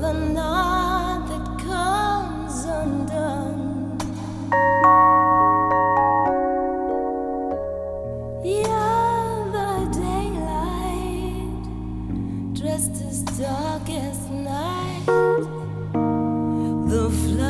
the knot that comes undone. You're the daylight, dressed as dark as night. The flight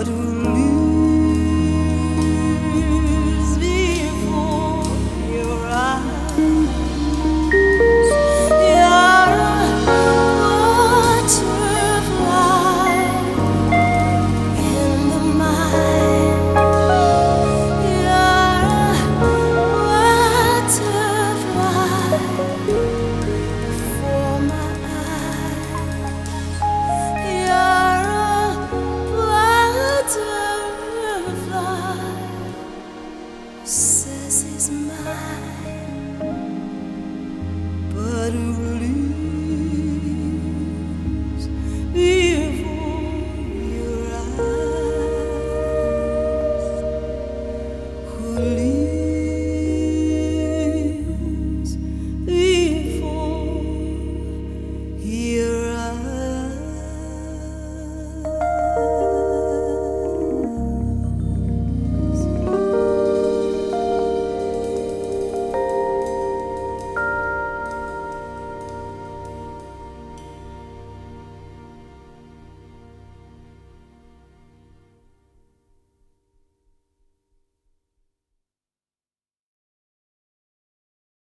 yarın but